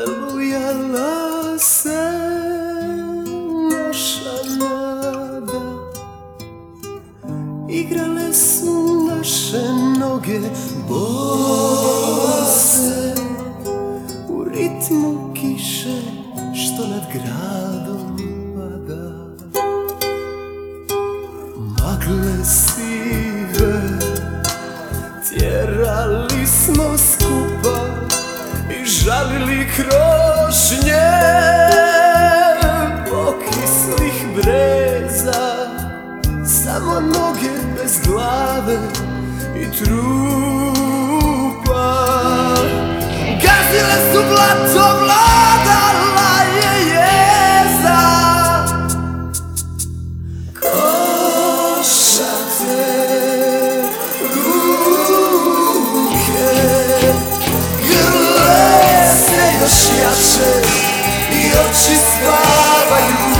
Aleluja, lase, naša nada. Igrale su naše noge bose. U ritmu kiše što nad gradom pada Magle si Žalili krošnje pokislih breza Samo noge bez glave i trupa you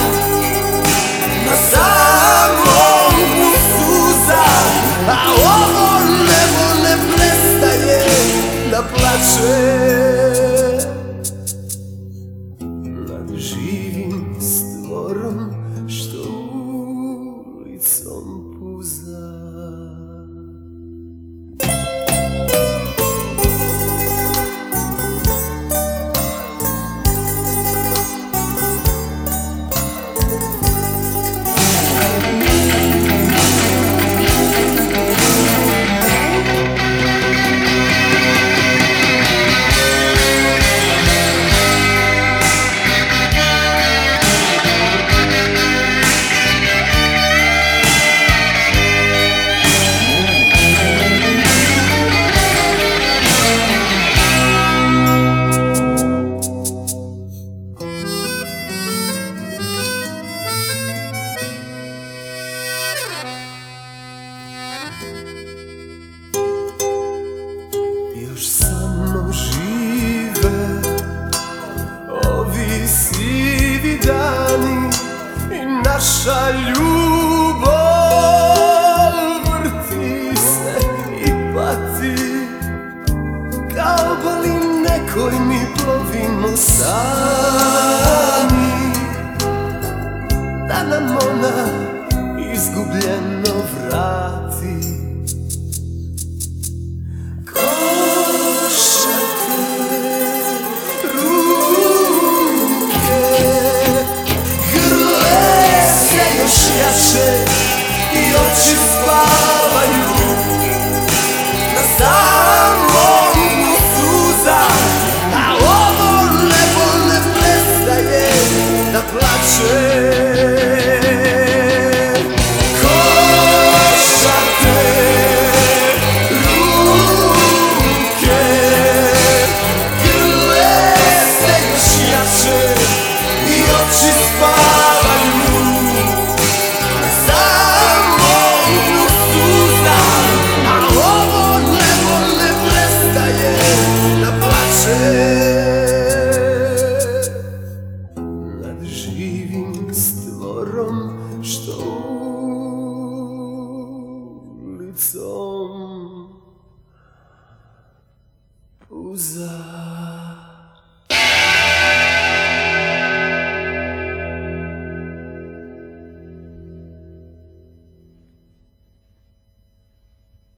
naša ljubav vrti se i pati. Kao balin nekoj mi plovimo sami? Da nam ona izgubljeno vrati. som.